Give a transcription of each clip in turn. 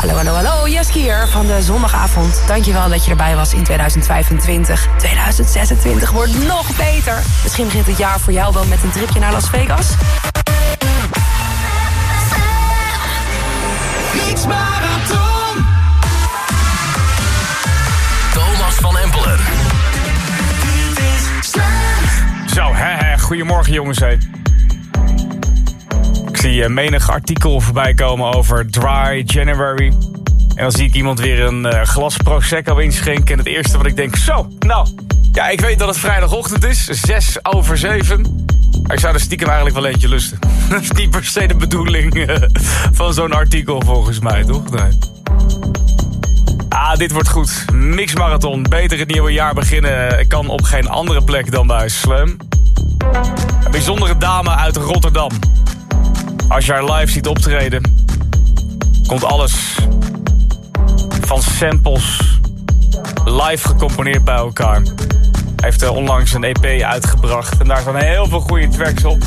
Hallo, hallo, hallo. Jeske hier van de zondagavond. Dankjewel dat je erbij was in 2025. 2026 wordt nog beter. Misschien begint het jaar voor jou wel met een tripje naar Las Vegas. Marathon. Thomas van Empelen. Dit is Slam. Zo, hè, hè. goedemorgen jongens. Hé. Zie eh, menig artikel voorbij komen over Dry January. En dan zie ik iemand weer een eh, glas Prosecco inschenken. En het eerste wat ik denk, zo, nou... Ja, ik weet dat het vrijdagochtend is, 6 over 7. Maar ik zou er stiekem eigenlijk wel eentje lusten. Dat is niet per se de bedoeling eh, van zo'n artikel volgens mij, toch? Nee. Ah, dit wordt goed. Mix Marathon. Beter het nieuwe jaar beginnen kan op geen andere plek dan bij Slam. Een bijzondere dame uit Rotterdam. Als je haar live ziet optreden, komt alles van samples live gecomponeerd bij elkaar. Hij heeft eh, onlangs een EP uitgebracht en daar staan heel veel goede tracks op.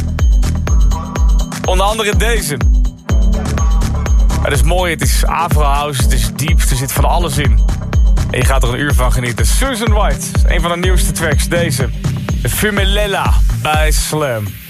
Onder andere deze. Het is mooi, het is Afro House, het is diep, er zit van alles in. En je gaat er een uur van genieten. Susan White, een van de nieuwste tracks, deze. Fumelella bij Slam.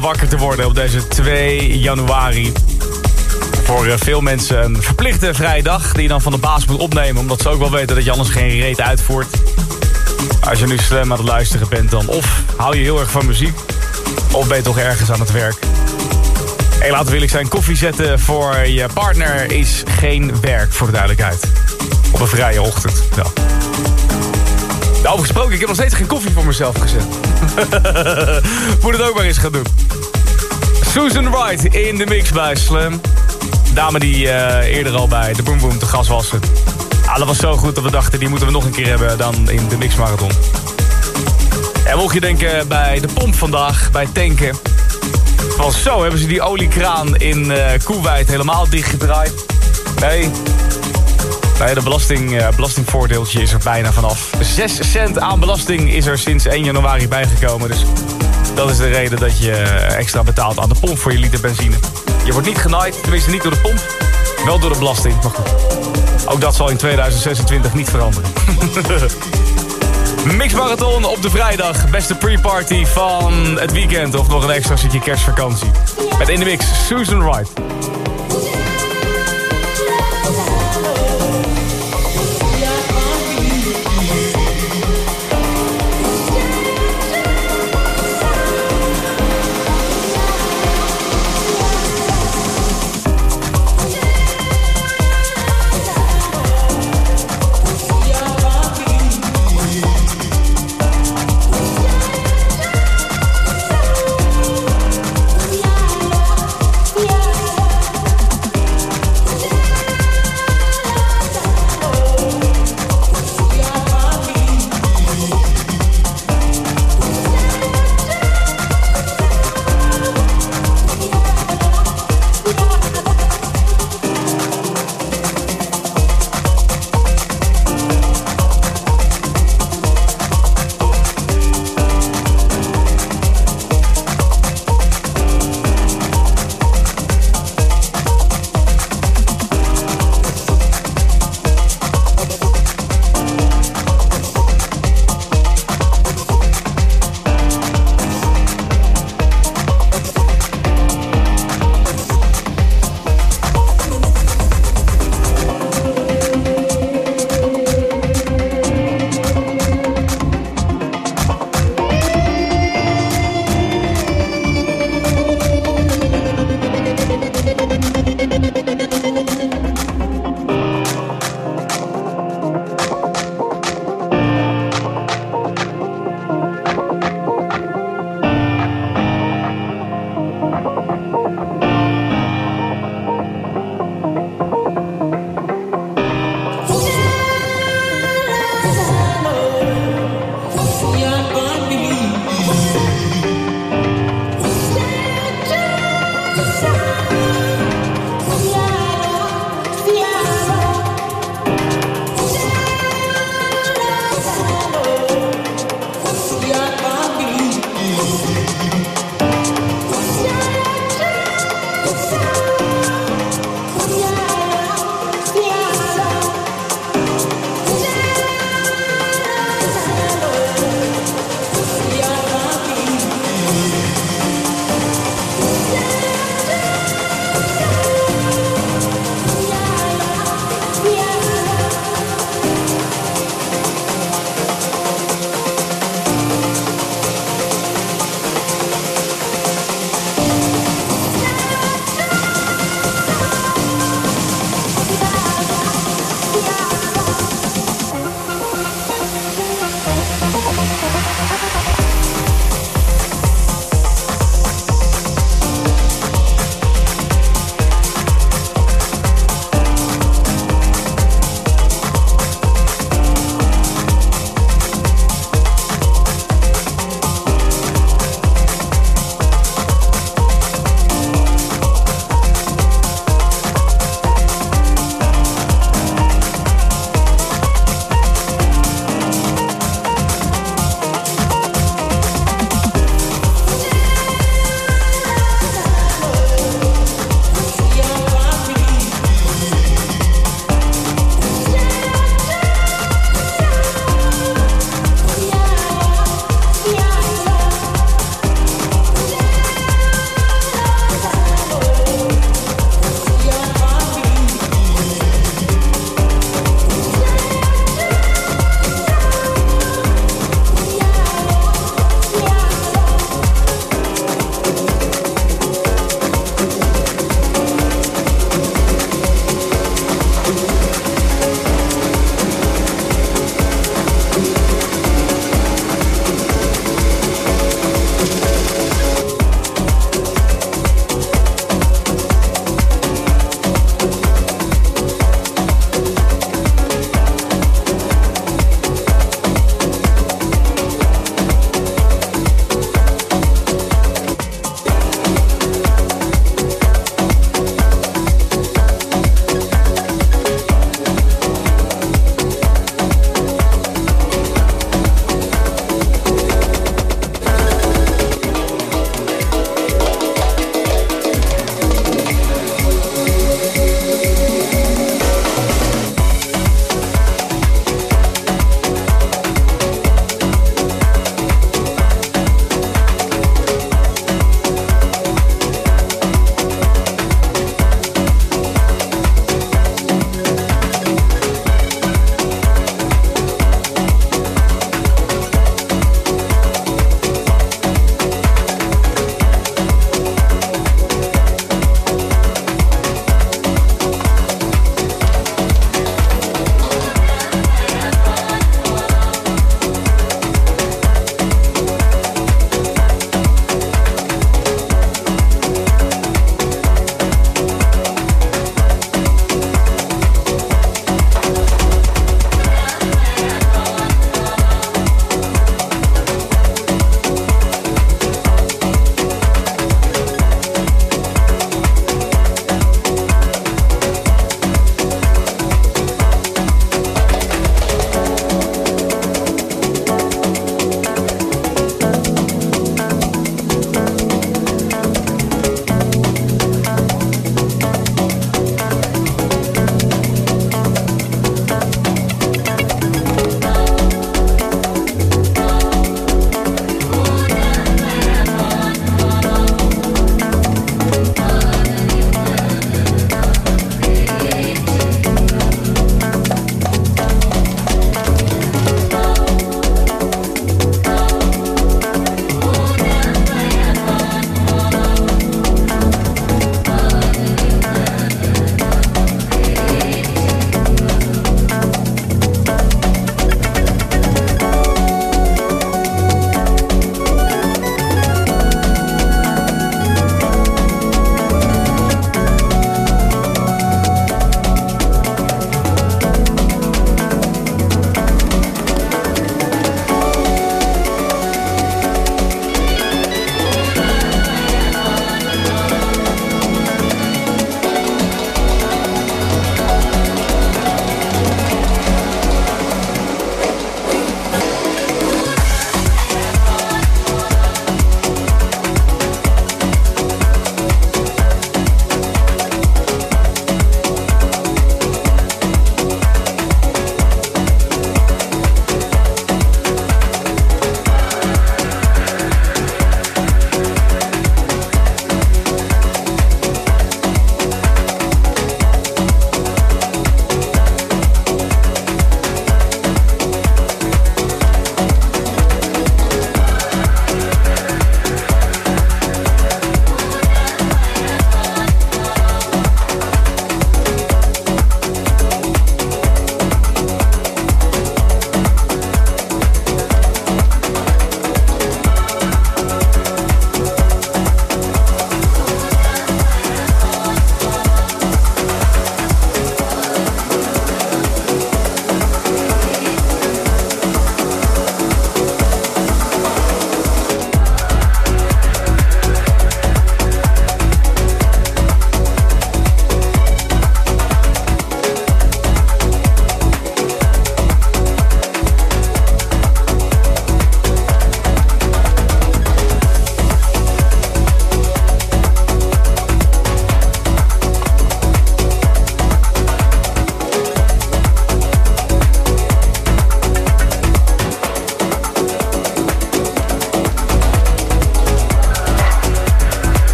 Wakker te worden op deze 2 januari. Voor eh, veel mensen een verplichte vrije dag die je dan van de baas moet opnemen. Omdat ze ook wel weten dat je anders geen reet uitvoert. Als je nu slim aan het luisteren bent dan of hou je heel erg van muziek. Of ben je toch ergens aan het werk. En laten we eerlijk zijn, koffie zetten voor je partner is geen werk voor de duidelijkheid. Op een vrije ochtend. Ja. Nou, gesproken, ik heb nog steeds geen koffie voor mezelf gezet. Moet het ook maar eens gaan doen. Susan Wright in de mix bij Slam. Dame die eh, eerder al bij de Boom te gas was. Ah, dat was zo goed dat we dachten, die moeten we nog een keer hebben dan in de Mix Marathon. En mocht je denken bij de pomp vandaag, bij tanken... Van zo hebben ze die oliekraan in uh, Koeweit helemaal dichtgedraaid. Nee, Nee, de belasting, uh, belastingvoordeeltje is er bijna vanaf. 6 cent aan belasting is er sinds 1 januari bijgekomen. Dus dat is de reden dat je extra betaalt aan de pomp voor je liter benzine. Je wordt niet genaaid, tenminste niet door de pomp. Wel door de belasting, maar goed. Ook dat zal in 2026 niet veranderen. Mix Marathon op de vrijdag. Beste pre-party van het weekend. Of nog een extra stukje kerstvakantie. Met in de mix Susan Wright.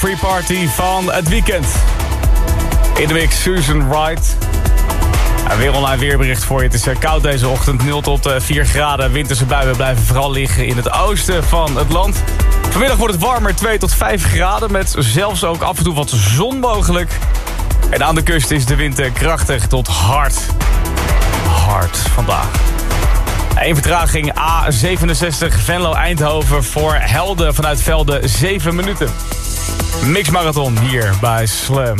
Pre-party van het weekend. In de mix Susan Wright. Weer online weerbericht voor je. Het is eh, koud deze ochtend. 0 tot 4 eh, graden. Winterse buien blijven vooral liggen in het oosten van het land. Vanmiddag wordt het warmer 2 tot 5 graden. Met zelfs ook af en toe wat zon mogelijk. En aan de kust is de wind krachtig tot hard. Hard vandaag. Eén vertraging A67 Venlo-Eindhoven voor Helden vanuit Velden 7 minuten. Mixmarathon hier bij Slam.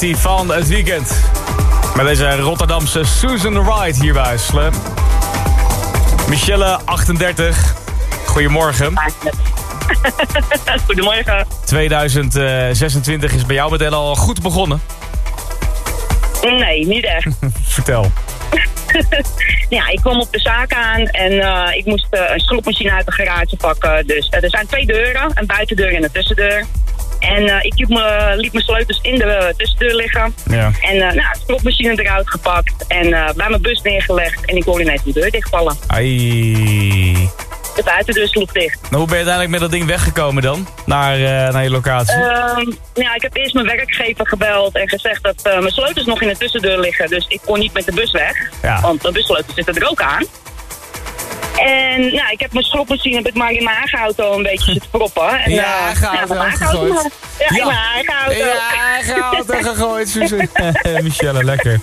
Van het weekend. Met deze Rotterdamse Susan Wright hier bij. Michelle, 38. Goedemorgen. Goedemorgen. 2026 is bij jou meteen al goed begonnen. Nee, niet echt. Vertel. ja, ik kwam op de zaak aan en eh, ik moest eh, een schroepmachine uit de garage pakken. Dus eh, er zijn twee deuren, een buitendeur en een tussendeur. En eh, ik me, liet mijn sleutels in de tussendeur liggen. Ja. En uh, nou, de schroepmachine eruit gepakt en bij mijn bus neergelegd. En ik hoorde ineens de deur dichtvallen. Ai. De buitendeur sloeg dicht. Nou, hoe ben je uiteindelijk met dat ding weggekomen dan? Naar, naar je locatie? Uh, ja, ik heb eerst mijn werkgever gebeld en gezegd dat mijn sleutels nog in de tussendeur liggen. Dus ik kon niet met de bus weg. Ja. Want de bussleutels zitten er ook aan. En nou, ik heb mijn schropmachine heb ik maar in mijn eigen auto een beetje zitten proppen. En, ja, eigen auto ja, gegooid. Ja, in mijn eigen auto. Ja, auto gegooid, Suze. Michelle, lekker.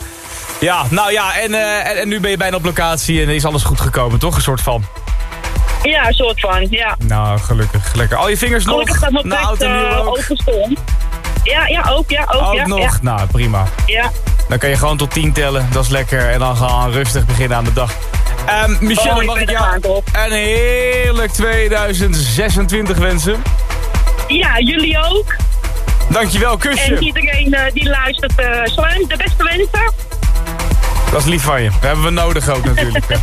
Ja, nou ja, en, uh, en, en nu ben je bijna op locatie en is alles goed gekomen, toch? Een soort van. Ja, een soort van, ja. Nou, gelukkig. Lekker. Al je vingers gelukkig nog? dat mijn nou, bed, uh, open stond. Ja, ja, ook, ja, ook, ook ja. nog? Ja. Nou, prima. Ja. Dan kan je gewoon tot 10 tellen, dat is lekker. En dan gaan rustig beginnen aan de dag. Um, Michelle, oh, mag ik jou een heerlijk 2026 wensen? Ja, jullie ook. Dankjewel, kusje. En iedereen uh, die luistert, uh, Slam, de beste wensen. Dat is lief van je. Dat hebben we nodig ook natuurlijk.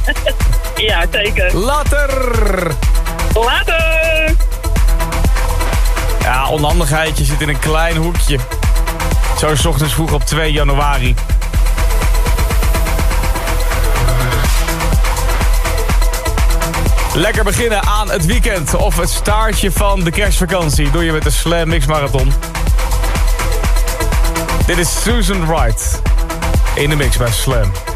ja, zeker. Later! Later! Ja, onhandigheidje zit in een klein hoekje. Zo s ochtends vroeg op 2 januari. Lekker beginnen aan het weekend of het staartje van de kerstvakantie. Doe je met de Slam Mix Marathon. Dit is Susan Wright in de mix bij Slam.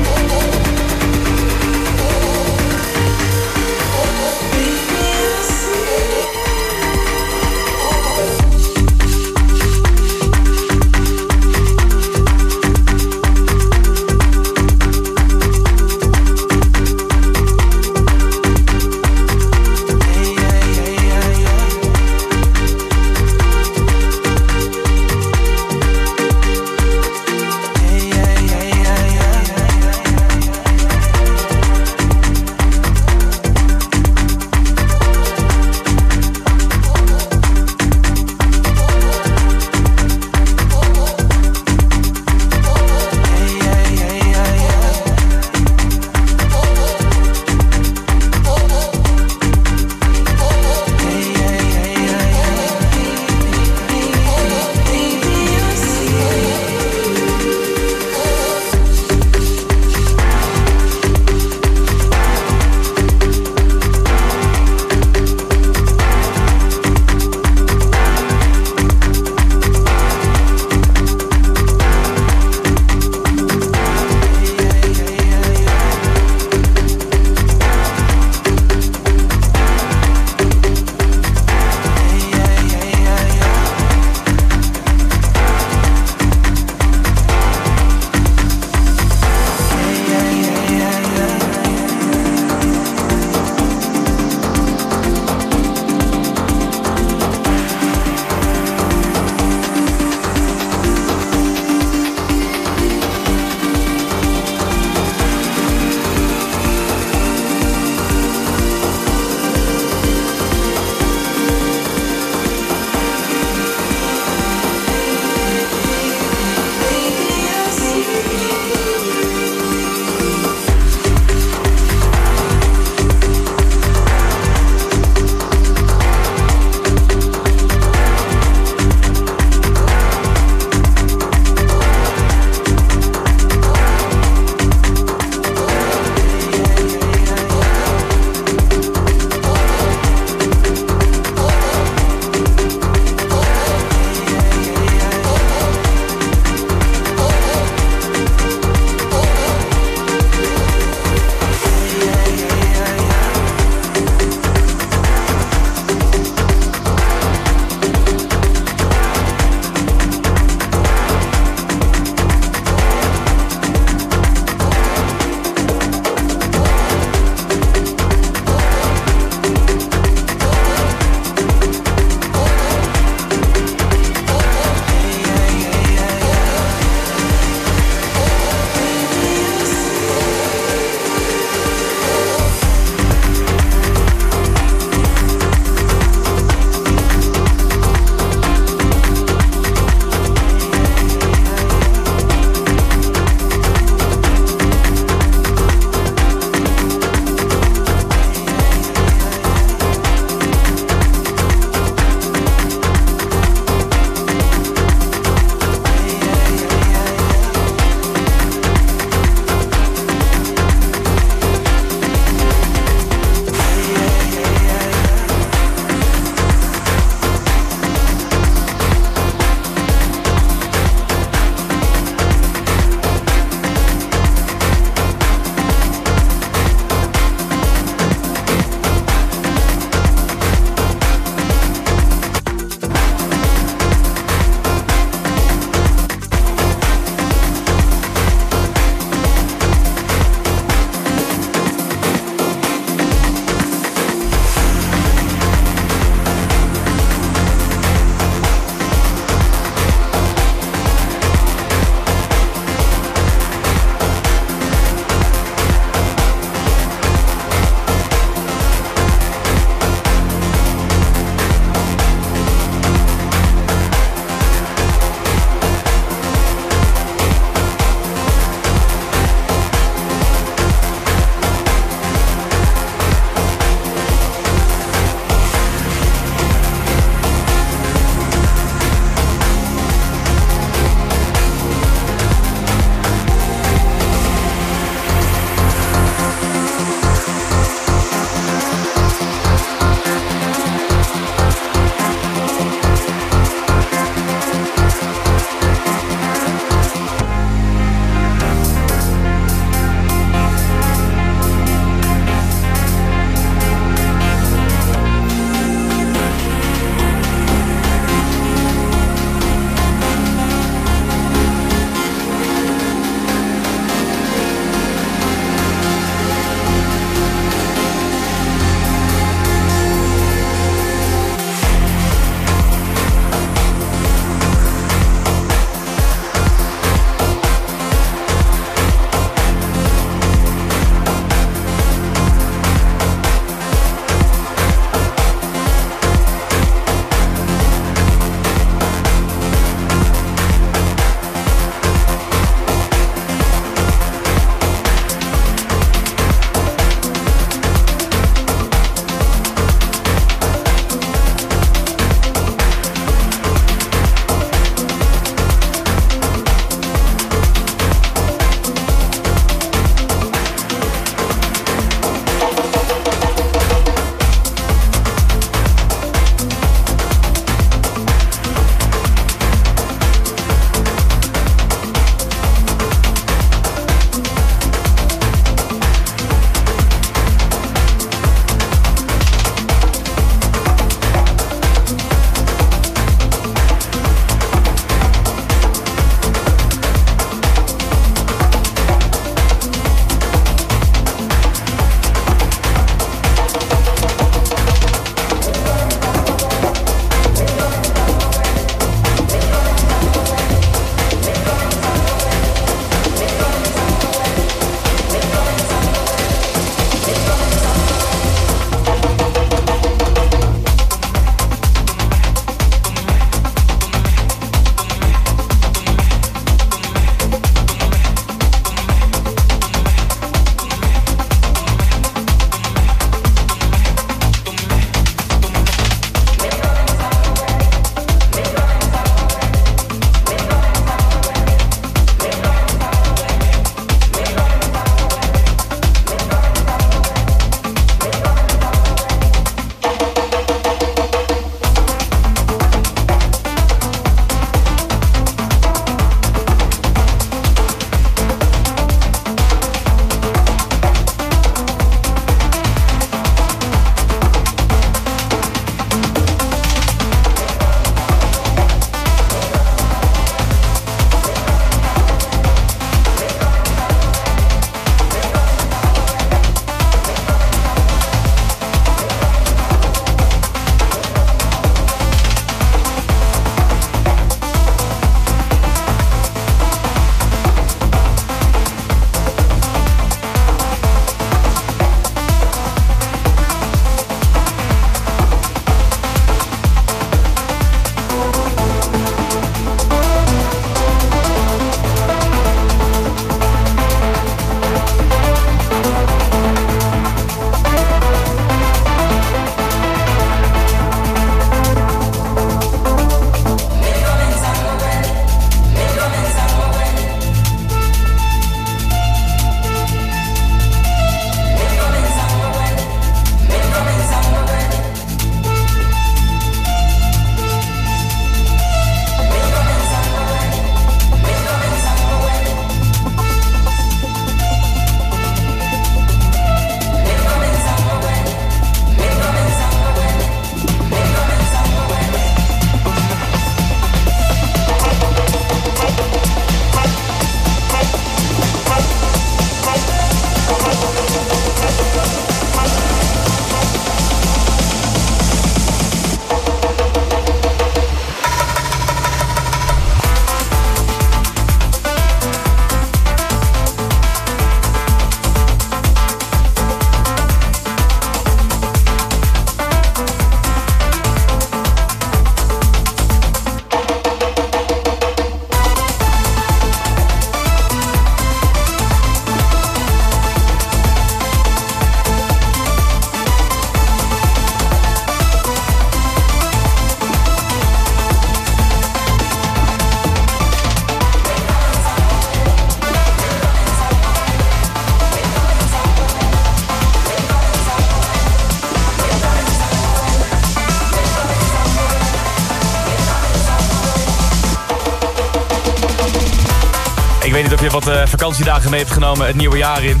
Je wat eh, vakantiedagen mee hebt genomen het nieuwe jaar in.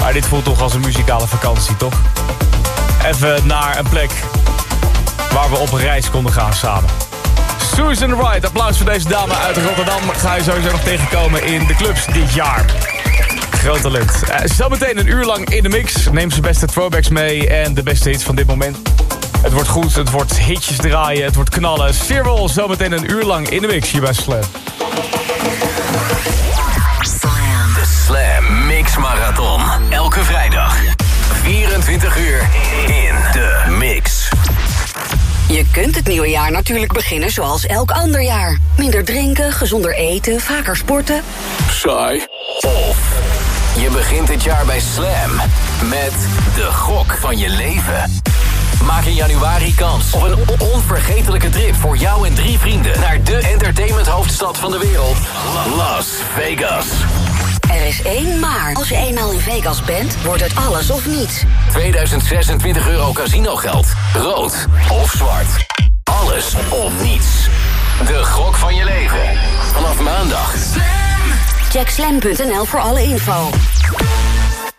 Maar dit voelt toch als een muzikale vakantie, toch? Even naar een plek waar we op reis konden gaan samen. Susan Wright, applaus voor deze dame uit Rotterdam. Ga je sowieso nog tegenkomen in de clubs dit jaar. Groot talent. Uh, zometeen een uur lang in de mix. Neem zijn beste throwbacks mee en de beste hits van dit moment. Het wordt goed, het wordt hitjes draaien, het wordt knallen. Cyril, zometeen een uur lang in de mix hier bij Slam. Mix Marathon. Elke vrijdag. 24 uur in de mix. Je kunt het nieuwe jaar natuurlijk beginnen zoals elk ander jaar. Minder drinken, gezonder eten, vaker sporten. Saai. Of je begint het jaar bij Slam met de gok van je leven. Maak in januari kans op een onvergetelijke trip voor jou en drie vrienden... naar de entertainment hoofdstad van de wereld, Las Vegas. Er is één maar. Als je eenmaal in Vegas bent, wordt het alles of niets. 2026 euro casinogeld. Rood of zwart. Alles of niets. De gok van je leven. Vanaf maandag. Check slam.nl voor alle info.